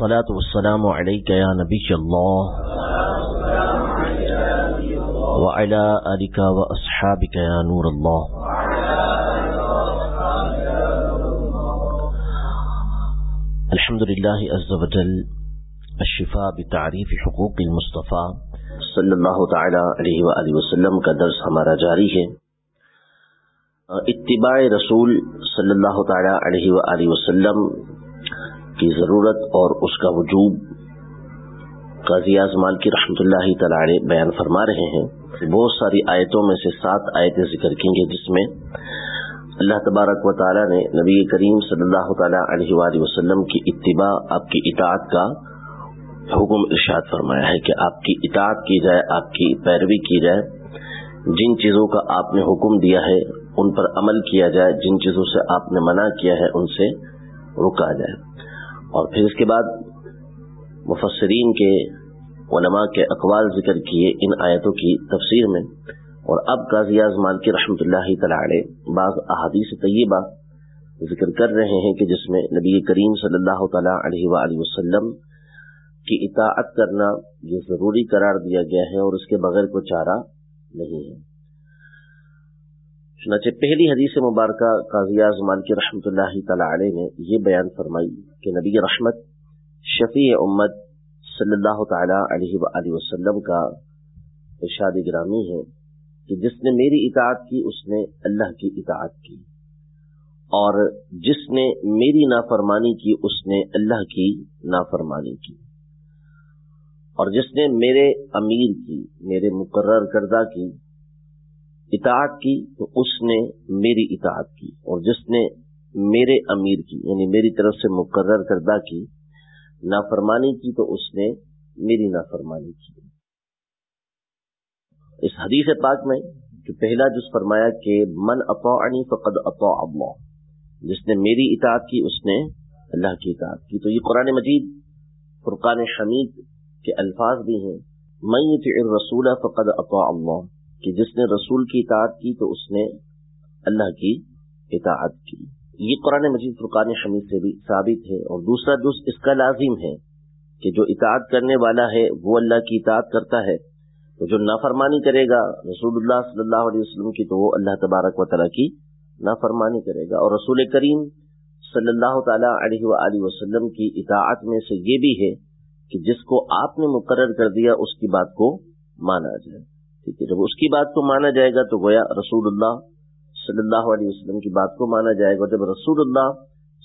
الصلاة والسلام عليك يا نبي الله. وعلى آلك وأصحابك يا نور الله. الحمد لله عز وجل، الشفاء بتعریف حقوق المصطفیٰ صلی اللہ تعالی علیہ وآلہ وسلم کا درس ہمارا جاری ہے. اتباع رسول صلی اللہ تعالی علیہ وآلہ وسلم کی ضرورت اور اس کا وجوب قاضی اعظمان کی رحمۃ اللہ تعالی بیان فرما رہے ہیں۔ بہت ساری آیتوں میں سے سات آیتیں ذکر کی گے جس میں اللہ تبارک و تعالی نے نبی کریم صلی اللہ تعالی علیہ وآلہ وسلم کی اتباع، آپ کی اطاعت کا حکم ارشاد فرمایا ہے کہ آپ کی اطاعت کی جائے، آپ کی پیروی کی جائے۔ جن چیزوں کا آپ نے حکم دیا ہے، ان پر عمل کیا جائے۔ جن چیزوں سے آپ نے منع کیا ہے، ان سے رکا جائے۔ اور پھر اس کے بعد مفسرین کے علماء کے اقوال ذکر کیے ان آیتوں کی تفسیر میں۔ اور اب قاضی اعظمان کی رحمۃ اللہ تعالی بعض احادیث طیبہ ذکر کر رہے ہیں کہ جس میں نبی کریم صلی اللہ تعالی علیہ وآلہ وسلم کی اطاعت کرنا یہ ضروری قرار دیا گیا ہے اور اس کے بغیر کوئی چارہ نہیں ہے۔ چنانچہ پہلی حدیث مبارکہ قاضی اعظمان کی رحمۃ اللہ تعالی علیہ نے یہ بیان فرمائی۔ کہ نبی رحمت، شفیع امت صلی اللہ تعالی علیہ وآلہ وسلم کا ارشاد گرامی ہے کہ جس نے میری اطاعت کی، اس نے اللہ کی اطاعت کی اور جس نے میری نافرمانی کی، اس نے اللہ کی نافرمانی کی اور جس نے میرے امیر کی، میرے مقرر کردہ کی اطاعت کی، تو اس نے میری اطاعت کی اور جس نے میرے امیر کی یعنی میری طرف سے مقرر کردہ کی، نافرمانی کی تو اس نے میری نافرمانی کی۔ اس حدیث پاک میں جو پہلا جس فرمایا کہ من اطاعنی فقد اطاع اللہ۔ جس نے میری اطاعت کی، اس نے اللہ کی اطاعت کی۔ تو یہ قرآن مجید، فرقان حمید کے الفاظ بھی ہیں۔ میں رسول فقد اطاع اللہ۔ کہ جس نے رسول کی اطاعت کی تو اس نے اللہ کی اطاعت کی۔ یہ قرآن مجید فرقان حمید سے بھی ثابت ہے اور دوسرا جز اس کا لازم ہے کہ جو اطاعت کرنے والا ہے وہ اللہ کی اطاعت کرتا ہے تو جو نافرمانی کرے گا رسول اللہ صلی اللہ علیہ وسلم کی تو وہ اللہ تبارک و تعالیٰ کی نافرمانی کرے گا اور رسول کریم صلی اللہ تعالیٰ علیہ وآلہ وسلم کی اطاعت میں سے یہ بھی ہے کہ جس کو آپ نے مقرر کر دیا اس کی بات کو مانا جائے۔ ٹھیک ہے، جب اس کی بات کو مانا جائے گا تو گویا رسول اللہ صلی اللہ علیہ وسلم کی بات کو مانا جائے گا۔ جب رسول اللہ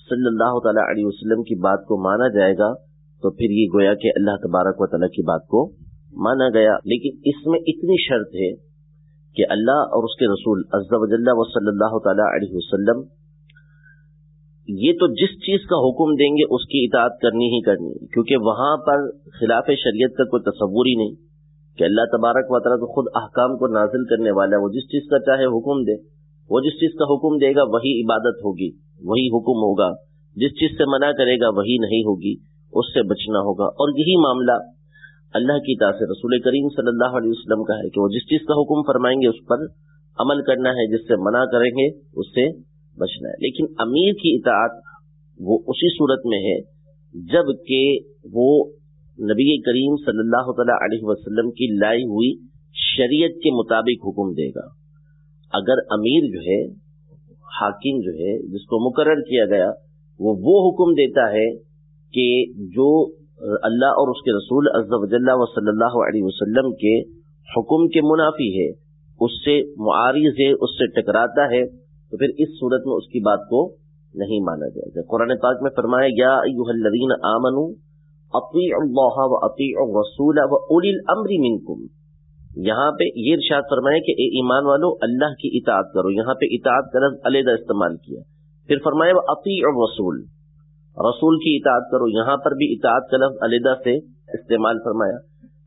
صلی اللہ تعالیٰ علیہ وسلم کی بات کو مانا جائے گا، تو پھر یہ گویا کہ اللہ تبارک و تعالیٰ کی بات کو مانا گیا۔ لیکن اس میں اتنی شرط ہے کہ اللہ اور اس کے رسول و صلی اللہ تعالی علیہ وسلم، یہ تو جس چیز کا حکم دیں گے اس کی اطاعت کرنی ہی کرنی۔ کیونکہ وہاں پر خلاف شریعت کا کوئی تصور ہی نہیں کہ اللہ تبارک و تعالیٰ تو خود احکام کو نازل کرنے والا ہے، وہ جس چیز کا چاہے حکم دے۔ وہ جس چیز کا حکم دے گا وہی عبادت ہوگی، وہی حکم ہوگا۔ جس چیز سے منع کرے گا وہی نہیں ہوگی، اس سے بچنا ہوگا۔ اور یہی معاملہ اللہ کی اطاعت سے رسول کریم صلی اللہ علیہ وسلم کا ہے کہ وہ جس چیز کا حکم فرمائیں گے، اس پر عمل کرنا ہے، جس سے منع کریں گے، اس سے بچنا ہے۔ لیکن امیر کی اطاعت وہ اسی صورت میں ہے جبکہ وہ نبی کریم صلی اللہ تعالی علیہ وسلم کی لائی ہوئی شریعت کے مطابق حکم دے گا۔ اگر امیر جو ہے، حاکم جو ہے، جس کو مقرر کیا گیا، وہ وہ حکم دیتا ہے کہ جو اللہ اور اس کے رسول عز و و صلی اللہ علیہ وسلم کے حکم کے منافی ہے، اس سے معارض ہے، اس سے ٹکراتا ہے، تو پھر اس صورت میں اس کی بات کو نہیں مانا جائے گا۔ قرآن پاک میں فرمایا، یا ایوہ الذین آمنوا، اطیعوا اللہ و اطیعوا الرسول و اولی الامر منکم۔ یہاں پہ یہ ارشاد فرمایا کہ اے ایمان والو، اللہ کی اطاعت کرو۔ یہاں پہ اطاعت کا لفظ علیحدہ استعمال کیا۔ پھر فرمایا وہ اطیع الرسول۔ رسول کی اطاعت کرو۔ یہاں پر بھی اطاعت کا لفظ علیحدہ سے استعمال فرمایا۔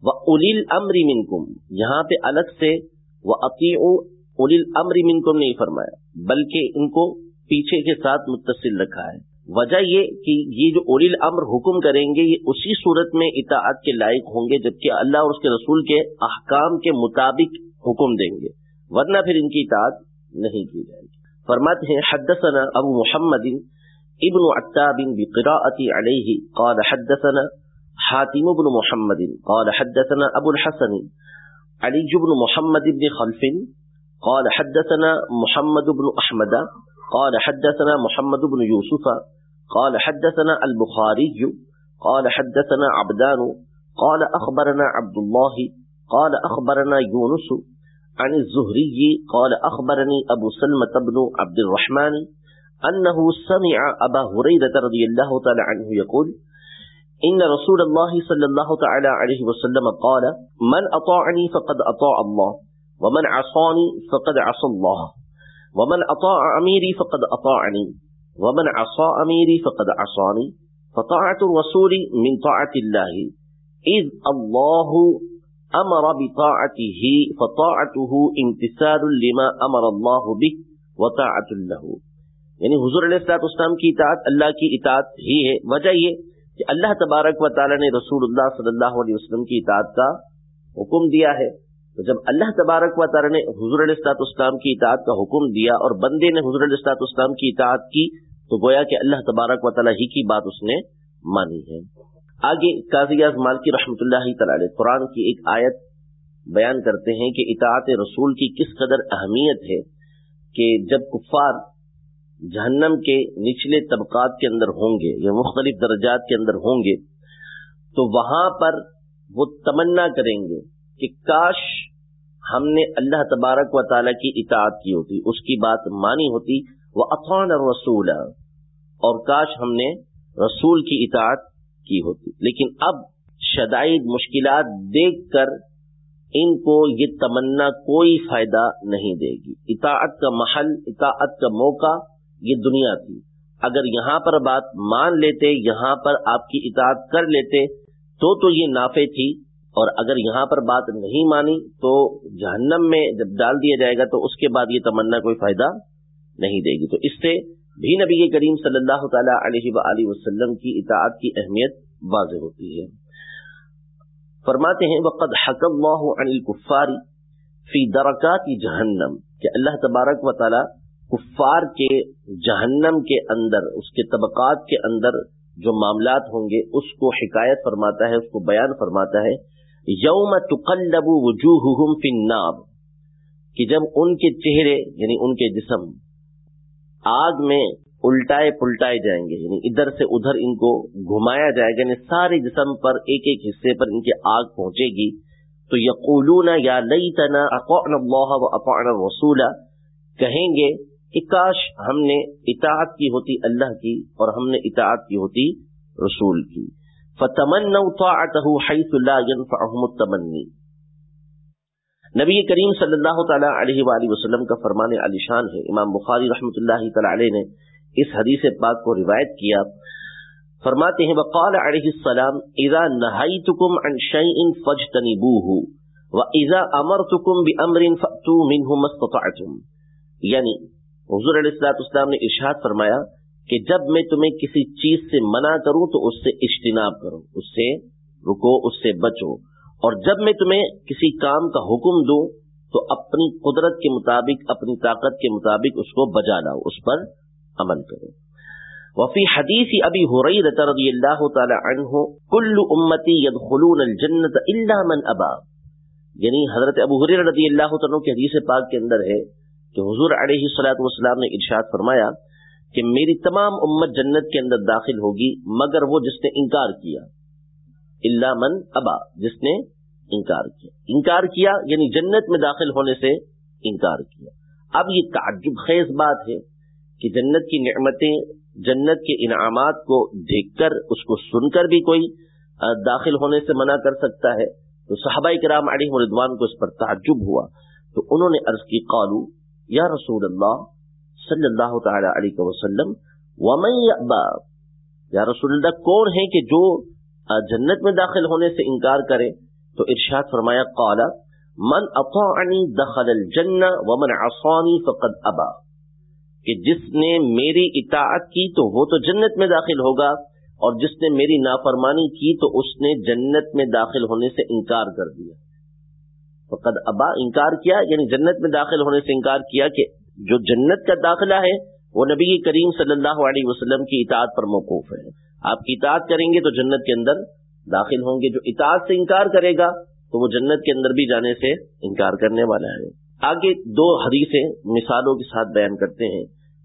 وہ الیل امر منکم یہاں پہ الگ سے وہ الیل امر منکم نہیں فرمایا، بلکہ ان کو پیچھے کے ساتھ متصل رکھا ہے۔ وجہ یہ کہ یہ جو الیل امر حکم کریں گے، یہ اسی صورت میں اطاعت کے لائق ہوں گے، جبکہ اللہ اور اس کے رسول کے احکام کے مطابق حکم دیں گے، ورنہ پھر ان کی اطاعت نہیں کی جائے گی۔ فرماتے ہیں، حدثنا ابو محمد ابن عتاب بقراءة عليه قال حدثنا حاتم بن محمد، قال حدثنا ابو الحسن علي بن محمد بن خلف، قال حدثنا محمد بن احمد، قال حدثنا محمد بن يوسف قال حدثنا البخاري، قال حدثنا عبدان، قال اخبرنا عبد الله، قال اخبرنا يونس عن الزهري، قال اخبرني ابو سلمة بن عبد الرحمن انه سمع ابا هريره رضي الله تعالى عنه يقول ان رسول الله صلى الله تعالى عليه وسلم قال، من اطاعني فقد اطاع الله، ومن عصاني فقد عصى الله، ومن اطاع اميري فقد اطاعني ومن عصى اميري فقد عصاني فطاعه الرسول من طاعه الله اذ الله امر بطاعته فطاعته امتثال لما امر الله به وطاعه له۔ یعنی حضور علیہ السلاط اسلام کی اطاعت اللہ کی اطاعت ہی ہے۔ وجہ یہ کہ اللہ تبارک و تعالیٰ نے رسول اللہ صلی اللہ علیہ وسلم کی اطاعت کا حکم دیا ہے۔ تو جب اللہ تبارک و تعالیٰ نے حضور علیہ السلاط اسلام کی اطاعت کا حکم دیا اور بندے نے حضور علیہ السلاط اسلام کی اطاعت کی تو گویا کہ اللہ تبارک و تعالیٰ ہی کی بات اس نے مانی ہے۔ آگے قاضی مالکی رحمۃ اللہ تعالی قرآن کی ایک آیت بیان کرتے ہیں کہ اطاعت رسول کی کس قدر اہمیت ہے کہ جب کفار جہنم کے نچلے طبقات کے اندر ہوں گے یا مختلف درجات کے اندر ہوں گے، تو وہاں پر وہ تمنا کریں گے کہ کاش ہم نے اللہ تبارک و تعالیٰ کی اطاعت کی ہوتی، اس کی بات مانی ہوتی وہ اطان رسول اور کاش ہم نے رسول کی اطاعت کی ہوتی۔ لیکن اب شدائد مشکلات دیکھ کر ان کو یہ تمنا کوئی فائدہ نہیں دے گی۔ اطاعت کا محل، اطاعت کا موقع یہ دنیا تھی۔ اگر یہاں پر بات مان لیتے، یہاں پر آپ کی اطاعت کر لیتے، تو تو یہ نافع تھی۔ اور اگر یہاں پر بات نہیں مانی تو جہنم میں جب ڈال دیا جائے گا تو اس کے بعد یہ تمنا کوئی فائدہ نہیں دے گی۔ تو اس سے بھی نبی کریم صلی اللہ تعالی علیہ وآلہ وسلم کی اطاعت کی اہمیت واضح ہوتی ہے۔ فرماتے ہیں، وقد حق اللہ عن الكفار فی درکات جہنم کہ اللہ تبارک و تعالی کفار کے جہنم کے اندر، اس کے طبقات کے اندر جو معاملات ہوں گے، اس کو حکایت فرماتا ہے، اس کو بیان فرماتا ہے۔ یوم تقلب وجوہہم فی الناب کہ جب ان کے چہرے یعنی ان کے جسم آگ میں الٹائے پلٹائے جائیں گے یعنی ادھر سے ادھر ان کو گھمایا جائے گا یعنی سارے جسم پر ایک ایک حصے پر ان کے آگ پہنچے گی۔ تو یقولون، یا لیتنا اقعنا اللہ و اقعنا الرسول، کہیں گے کہ کاش ہم نے اطاعت کی ہوتی اللہ کی اور ہم نے اطاعت کی ہوتی رسول کی۔ التمنی۔ نبی کریم صلی اللہ تعالیٰ علیہ وآلہ وسلم کا فرمان علی شان ہے۔ امام بخاری رحمۃ اللہ تعالی علیہ نے اس حدیث پاک کو روایت کیا۔ فرماتے ہیں، وقال علیہ السلام، اذا نہایتکم عن شیء فاجتنبوه واذا امرتکم بامر فاتوا منه ما استطعتم. یعنی حضور علیہ السلاط اسلام نے ارشاد فرمایا کہ جب میں تمہیں کسی چیز سے منع کروں تو اس سے اجتناب کرو، اس سے رکو، اس سے بچو۔ اور جب میں تمہیں کسی کام کا حکم دوں، تو اپنی قدرت کے مطابق، اپنی طاقت کے مطابق اس کو بجا لاؤ اس پر عمل کرو۔ وفی حدیث ابھی ہو رہی رضی اللہ تعالی عنہ، کل امتی يدخلون الجنت الا من ابا۔ یعنی حضرت ابو حریر رضی اللہ تعالیٰ کے حدیث پاک کے اندر ہے کہ حضور علیہ صلاحت والسلام نے ارشاد فرمایا کہ میری تمام امت جنت کے اندر داخل ہوگی، مگر وہ جس نے انکار کیا۔ اللہ من ابا، جس نے انکار کیا۔ انکار کیا یعنی جنت میں داخل ہونے سے انکار کیا۔ اب یہ تعجب خیز بات ہے کہ جنت کی نعمتیں، جنت کے انعامات کو دیکھ کر، اس کو سن کر بھی کوئی داخل ہونے سے منع کر سکتا ہے۔ تو صحابہ کرام علیہ مردوان کو اس پر تعجب ہوا۔ تو انہوں نے عرض کی قالو یا رسول اللہ صلی اللہ تعالی علیہ وسلم، ومن یا رسول اللہ، کون ہے کہ جو جنت میں داخل ہونے سے انکار کرے تو ارشاد فرمایا، قالا، من اطاعنی دخل الجنہ ومن عصانی فقد ابا. کہ جس نے میری اطاعت کی تو وہ تو جنت میں داخل ہوگا اور جس نے میری نافرمانی کی تو اس نے جنت میں داخل ہونے سے انکار کر دیا۔ فقد ابا، انکار کیا یعنی جنت میں داخل ہونے سے انکار کیا کہ جو جنت کا داخلہ ہے وہ نبی کریم صلی اللہ علیہ وسلم کی اطاعت پر موقوف ہے۔ آپ کی اطاعت کریں گے تو جنت کے اندر داخل ہوں گے۔ جو اطاعت سے انکار کرے گا تو وہ جنت کے اندر بھی جانے سے انکار کرنے والا ہے۔ آگے دو حدیثیں مثالوں کے ساتھ بیان کرتے ہیں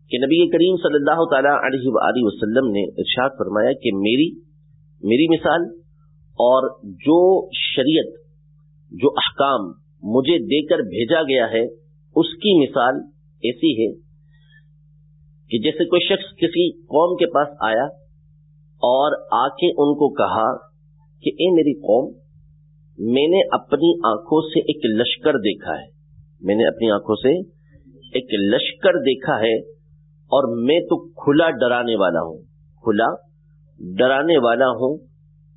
کہ نبی کریم صلی اللہ تعالی علیہ وآلہ وسلم نے ارشاد فرمایا کہ میری میری مثال اور جو شریعت، جو احکام مجھے دے کر بھیجا گیا ہے، اس کی مثال ایسی ہے کہ جیسے کوئی شخص کسی قوم کے پاس آیا اور آ کے ان کو کہا کہ اے میری قوم، میں نے اپنی آنکھوں سے ایک لشکر دیکھا ہے۔ میں نے اپنی آنکھوں سے ایک لشکر دیکھا ہے اور میں تو کھلا ڈرانے والا ہوں۔ کھلا ڈرانے والا ہوں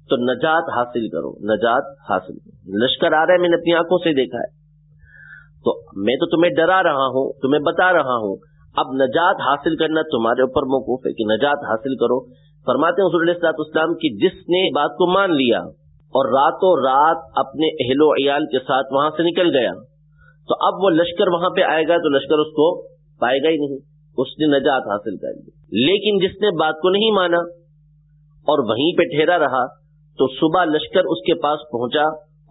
تو نجات حاصل کرو۔ نجات حاصل کرو۔ لشکر آ رہا ہے، میں نے اپنی آنکھوں سے دیکھا ہے۔ تو میں تو تمہیں ڈرا رہا ہوں، تمہیں بتا رہا ہوں۔ اب نجات حاصل کرنا تمہارے اوپر موقوف ہے کہ نجات حاصل کرو۔ فرماتے ہیں حضور علیہ اسلام کی جس نے بات کو مان لیا اور راتوں رات اپنے اہل و عیال کے ساتھ وہاں سے نکل گیا، تو اب وہ لشکر وہاں پہ آئے گا تو لشکر اس کو پائے گا ہی نہیں، اس نے نجات حاصل کر لی۔ لیکن جس نے بات کو نہیں مانا اور وہیں پہ ٹھہرا رہا، تو صبح لشکر اس کے پاس پہنچا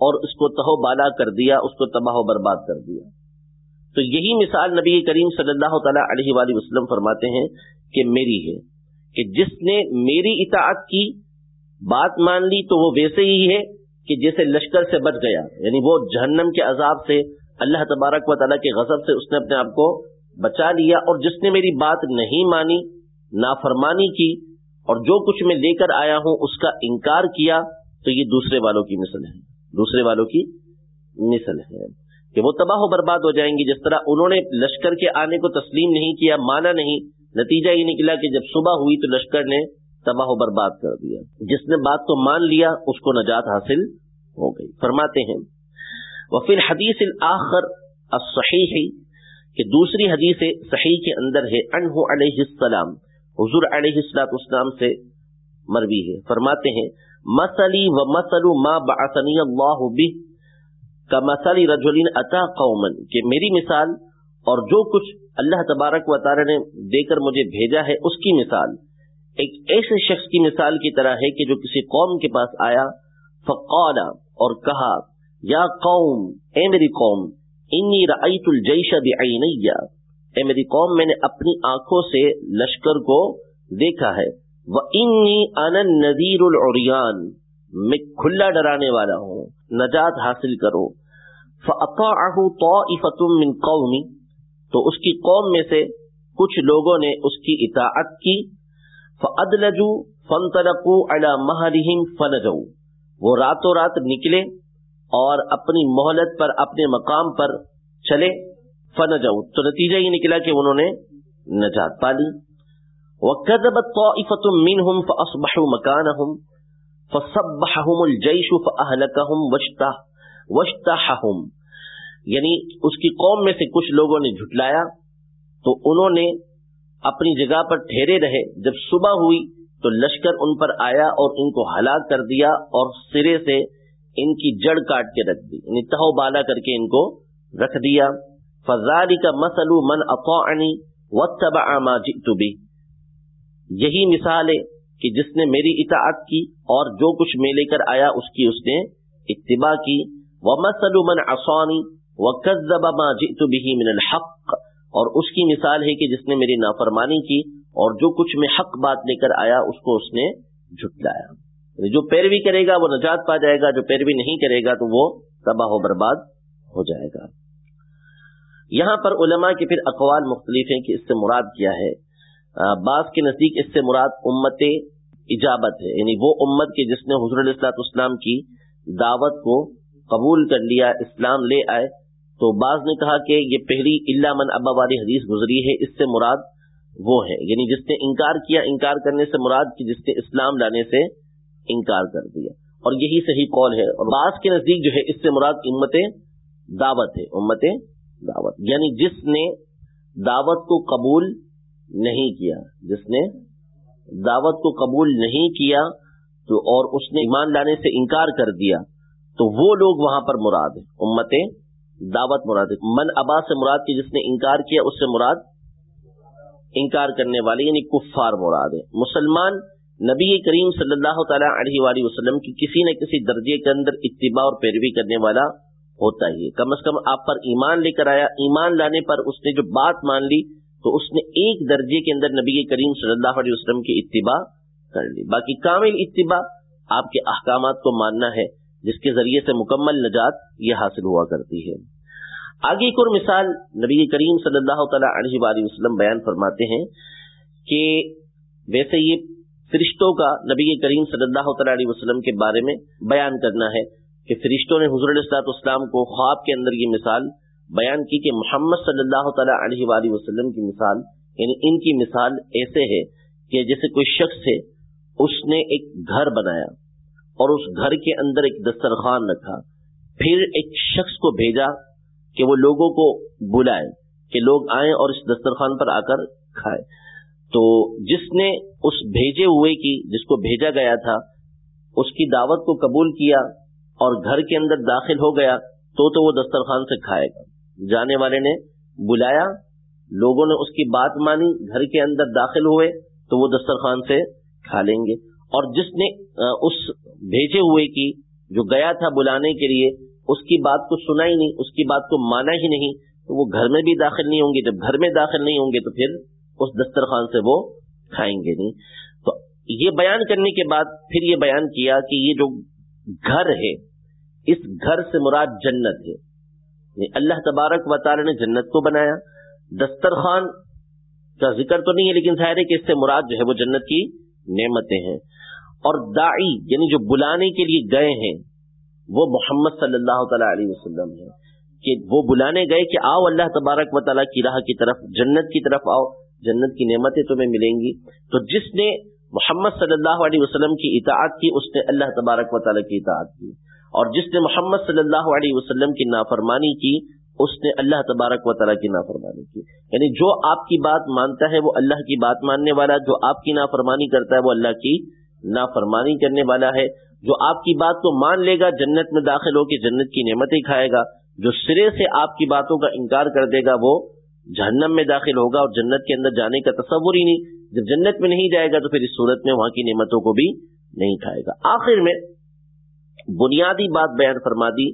اور اس کو تہو بالا کر دیا، اس کو تباہ و برباد کر دیا۔ تو یہی مثال نبی کریم صلی اللہ تعالی علیہ وآلہ وسلم فرماتے ہیں کہ میری ہے۔ کہ جس نے میری اطاعت کی بات مان لی تو وہ ویسے ہی ہے کہ جیسے لشکر سے بچ گیا یعنی وہ جہنم کے عذاب سے، اللہ تبارک و تعالیٰ کے غضب سے اس نے اپنے آپ کو بچا لیا اور جس نے میری بات نہیں مانی، نافرمانی کی اور جو کچھ میں لے کر آیا ہوں اس کا انکار کیا، تو یہ دوسرے والوں کی مثل ہے۔ دوسرے والوں کی مثل ہے کہ وہ تباہ و برباد ہو جائیں گے جس طرح انہوں نے لشکر کے آنے کو تسلیم نہیں کیا، مانا نہیں نتیجہ یہ نکلا کہ جب صبح ہوئی تو لشکر نے تباہ و برباد کر دیا۔ جس نے بات کو مان لیا، اس کو نجات حاصل ہو گئی۔ فرماتے ہیں وہ حدیث الآخر الصحیح، کہ دوسری حدیث صحیح کے اندر ہے انہ علیہ السلام۔ حضور علیہ السلاط اسلام سے مروی ہے۔ فرماتے ہیں مسلی و مسلو ما بعثنی اللہ بہ کا مسلی رجلین عطا قومن کہ میری مثال اور جو کچھ اللہ تبارک و تعالی نے دے کر مجھے بھیجا ہے، اس کی مثال۔ ایک ایسے شخص کی مثال کی طرح ہے کہ جو کسی قوم کے پاس آیا فقال اور کہا، یا قوم، اے میری قوم، انی رأیت الجیش بعینی۔ اے میری قوم، میں نے اپنی آنکھوں سے لشکر کو دیکھا ہے۔ الْعُرْيَانِ میں کھلا ڈرانے والا ہوں، نجات حاصل کرو۔ فَأَطَاعَهُ مِنْ قَوْمِ تو اس کی قوم میں سے کچھ لوگوں نے اس کی اطاعت کی۔ فَأَدْلَجُوا فَانْتَلَقُوا عَلَى مَحَلِهِمْ فَنَجَوْا۔ وہ راتوں رات نکلے اور اپنی مہلت پر، اپنے مقام پر چلے۔ فنجو تو نتیجہ یہ نکلا کہ انہوں نے نجات پالی وكذبت طائفة منهم فأصبحوا مكانهم۔ فصبحهم الجيش فأهلكهم واشتاحهم یعنی اس کی قوم میں سے کچھ لوگوں نے جھٹلایا تو انہوں نے اپنی جگہ پر ٹھہرے رہے۔ جب صبح ہوئی تو لشکر ان پر آیا اور ان کو ہلاک کر دیا اور سرے سے ان کی جڑ کاٹ کے رکھ دی یعنی تہو بالا کر کے ان کو رکھ دیا۔ فضاری کا مسلو من اقوعنی واتبع ما بھی یہی مثال ہے کہ جس نے میری اطاعت کی اور جو کچھ میں لے کر آیا اس کی اس نے اتباع کی۔ وَمَثَلُ مَنْ عَصَانِ وَكَذَّبَ مَا جِئْتُ بِهِ مِنَ الْحَقِّ۔ اور اس کی مثال ہے کہ جس نے میری نافرمانی کی اور جو کچھ میں حق بات لے کر آیا، اس کو اس نے جھٹلایا۔ یعنی جو پیروی کرے گا، وہ نجات پا جائے گا، جو پیروی نہیں کرے گا، تو وہ تباہ و برباد ہو جائے گا۔ یہاں پر علماء کے پھر اقوال مختلف ہیں کہ اس سے مراد کیا ہے۔ بعض کے نزدیک اس سے مراد امت اجابت ہے۔ یعنی وہ امت کے جس نے حضر السلاط اسلام کی دعوت کو قبول کر لیا، اسلام لے آئے تو بعض نے کہا کہ یہ پہلی اللہ من ابا والی حدیث گزری ہے، اس سے مراد وہ ہے۔ یعنی جس نے انکار کیا، انکار کرنے سے مراد کی جس نے اسلام لانے سے انکار کر دیا۔ اور یہی صحیح قول ہے۔ اور بعض کے نزدیک جو ہے، اس سے مراد امت دعوت ہے۔ امت دعوت۔ یعنی جس نے دعوت کو قبول نہیں کیا، جس نے دعوت کو قبول نہیں کیا، تو اور اس نے ایمان لانے سے انکار کر دیا، تو وہ لوگ وہاں پر مراد ہے امت دعوت مراد ہے۔ من ابا سے مراد کی جس نے انکار کیا، اس سے مراد انکار کرنے والے یعنی کفار مراد ہے۔ مسلمان نبی کریم صلی اللہ تعالیٰ علیہ وآلہ وسلم کی کسی نہ کسی درجے کے اندر اتباع اور پیروی کرنے والا ہوتا ہی ہے۔ کم از کم آپ پر ایمان لے کر آیا، ایمان لانے پر اس نے جو بات مان لی، تو اس نے ایک درجے کے اندر نبی کریم صلی اللہ علیہ وسلم کی اتباع کر لی۔ باقی کامل اتباع آپ کے احکامات کو ماننا ہے، جس کے ذریعے سے مکمل نجات یہ حاصل ہوا کرتی ہے۔ آگے ایک اور مثال نبی کریم صلی اللہ تعالیٰ علیہ وآلہ وسلم بیان فرماتے ہیں کہ ویسے یہ فرشتوں کا نبی کریم صلی اللہ تعالیٰ علیہ وسلم کے بارے میں بیان کرنا ہے کہ فرشتوں نے حضور السلاط اسلام کو خواب کے اندر یہ مثال بیان کی کہ محمد صلی اللہ تعالیٰ علیہ وآلہ وسلم کی مثال یعنی ان کی مثال ایسے ہے کہ جیسے کوئی شخص ہے، اس نے ایک گھر بنایا اور اس گھر کے اندر ایک دسترخوان رکھا، پھر ایک شخص کو بھیجا کہ وہ لوگوں کو بلائے کہ لوگ آئیں اور اس دسترخوان پر آ کر کھائے تو جس نے اس بھیجے ہوئے کی، جس کو بھیجا گیا تھا، اس کی دعوت کو قبول کیا اور گھر کے اندر داخل ہو گیا، تو تو وہ دسترخوان سے کھائے گا۔ جانے والے نے بلایا، لوگوں نے اس کی بات مانی، گھر کے اندر داخل ہوئے، تو وہ دسترخوان سے کھا لیں گے۔ اور جس نے اس بھیجے ہوئے کی، جو گیا تھا بلانے کے لیے اس کی بات کو سنا ہی نہیں، اس کی بات کو مانا ہی نہیں، تو وہ گھر میں بھی داخل نہیں ہوں گے، جب گھر میں داخل نہیں ہوں گے تو پھر اس دسترخوان سے وہ کھائیں گے نہیں۔ تو یہ بیان کرنے کے بعد پھر یہ بیان کیا کہ یہ جو گھر ہے، اس گھر سے مراد جنت ہے۔ یعنی اللہ تبارک و تعالی نے جنت کو بنایا۔ دسترخوان کا ذکر تو نہیں ہے، لیکن ظاہر ہے کہ اس سے مراد جو ہے وہ جنت کی نعمتیں ہیں۔ اور داعی یعنی جو بلانے کے لیے گئے ہیں وہ محمد صلی اللہ تعالی علیہ وسلم ہے کہ وہ بلانے گئے کہ آؤ اللہ تبارک و تعالیٰ کی راہ کی طرف، جنت کی طرف آؤ، جنت کی نعمتیں تمہیں ملیں گی۔ تو جس نے محمد صلی اللہ علیہ وسلم کی اطاعت کی، اس نے اللہ تبارک و تعالیٰ کی اطاعت کی۔ اور جس نے محمد صلی اللہ علیہ وسلم کی نافرمانی کی، اس نے اللہ تبارک و تعالیٰ کی نافرمانی کی۔ یعنی جو آپ کی بات مانتا ہے، وہ اللہ کی بات ماننے والا، جو آپ کی نافرمانی کرتا ہے، وہ اللہ کی نافرمانی کرنے والا ہے۔ جو آپ کی بات کو مان لے گا، جنت میں داخل ہو کے جنت کی نعمتیں کھائے گا، جو سرے سے آپ کی باتوں کا انکار کر دے گا، وہ جہنم میں داخل ہوگا اور جنت کے اندر جانے کا تصور ہی نہیں۔ جب جنت میں نہیں جائے گا تو پھر اس صورت میں وہاں کی نعمتوں کو بھی نہیں کھائے گا۔ آخر میں بنیادی بات بیان فرما دی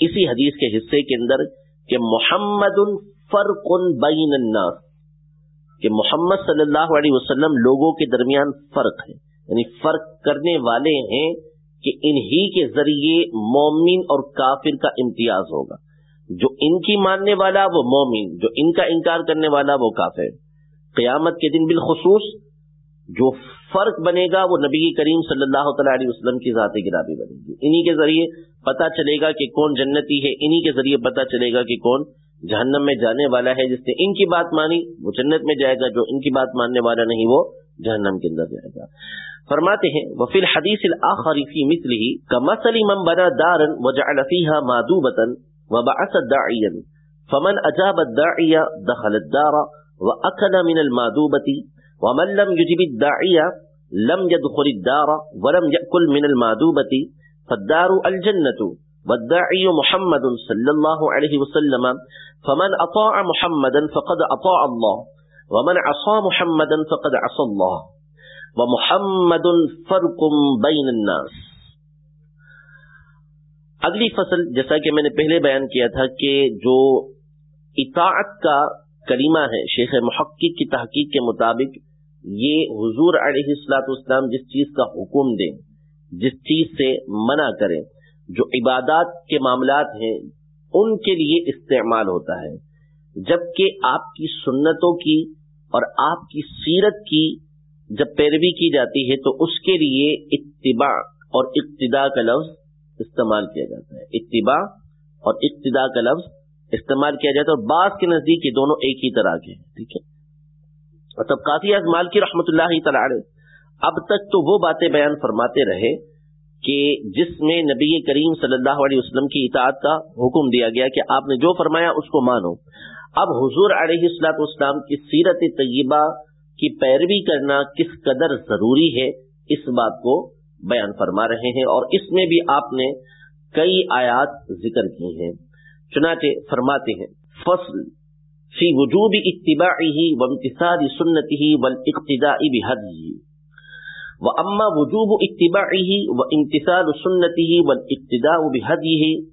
اسی حدیث کے حصے کے اندر کہ محمد فرق بین الناس۔ کہ محمد صلی اللہ علیہ وسلم لوگوں کے درمیان فرق ہے۔ یعنی فرق کرنے والے ہیں کہ انہی کے ذریعے مومن اور کافر کا امتیاز ہوگا۔ جو ان کی ماننے والا وہ مومن، جو ان کا انکار کرنے والا وہ کافر۔ قیامت کے دن بالخصوص جو فرق بنے گا وہ نبی کریم صلی اللہ تعالی علیہ وسلم کی ذاتی گرابی بنے گی۔ انہی کے ذریعے پتا چلے گا کہ کون جنتی ہے، انہی کے ذریعے پتا چلے گا کہ کون جہنم میں جانے والا ہے۔ جس نے ان کی بات مانی، وہ جنت میں جائے گا، جو ان کی بات ماننے والا نہیں، وہ جہنم کے اندر جائے گا۔ فرماتے ہیں وفی الحدیث الاخر فی مثله، كمثل من بنى دارا وجعل فيها مادوبة وبعث داعيا فمن اجاب الداعي دخل الدار واكل من المادوبة ومن لم يجب الداعي لم يدخل الدار ولم يأكل من المادوبة فالدار الجنة، والداعي محمد صلى الله عليه وسلم، فمن اطاع محمدا فقد اطاع الله، ومن عصى محمدا فقد عصى الله. محمد الفرقم بین الناس۔ اگلی فصل، جیسا کہ میں نے پہلے بیان کیا تھا کہ جو اطاعت کا کریمہ ہے، شیخ محقق کی تحقیق کے مطابق، یہ حضور علیہ السلاط اسلام جس چیز کا حکم دیں، جس چیز سے منع کریں، جو عبادات کے معاملات ہیں، ان کے لیے استعمال ہوتا ہے۔ جبکہ آپ کی سنتوں کی اور آپ کی سیرت کی جب پیروی کی جاتی ہے تو اس کے لیے اتباع اور ابتدا کا لفظ استعمال کیا جاتا ہے۔ اتباع اور ابتدا کا لفظ استعمال کیا جاتا ہے اور بعض کے نزدیک یہ دونوں ایک ہی طرح کے ہیں، ٹھیک ہے؟ تب کافی اعمال کی رحمت اللہ تعالی اب تک تو وہ باتیں بیان فرماتے رہے کہ جس میں نبی کریم صلی اللہ علیہ وسلم کی اطاعت کا حکم دیا گیا کہ آپ نے جو فرمایا اس کو مانو۔ اب حضور علیہ السلاط اسلام کی سیرت طیبہ کی پیروی کرنا کس قدر ضروری ہے، اس بات کو بیان فرما رہے ہیں اور اس میں بھی آپ نے کئی آیات ذکر کی ہیں۔ چنانچہ فرماتے ہیں، فصل فی وجوب اتباعه وامتثال سنته والاقتداء بهديه۔ واما وجوب اتباعه وامتثال سنته والاقتداء بهديه،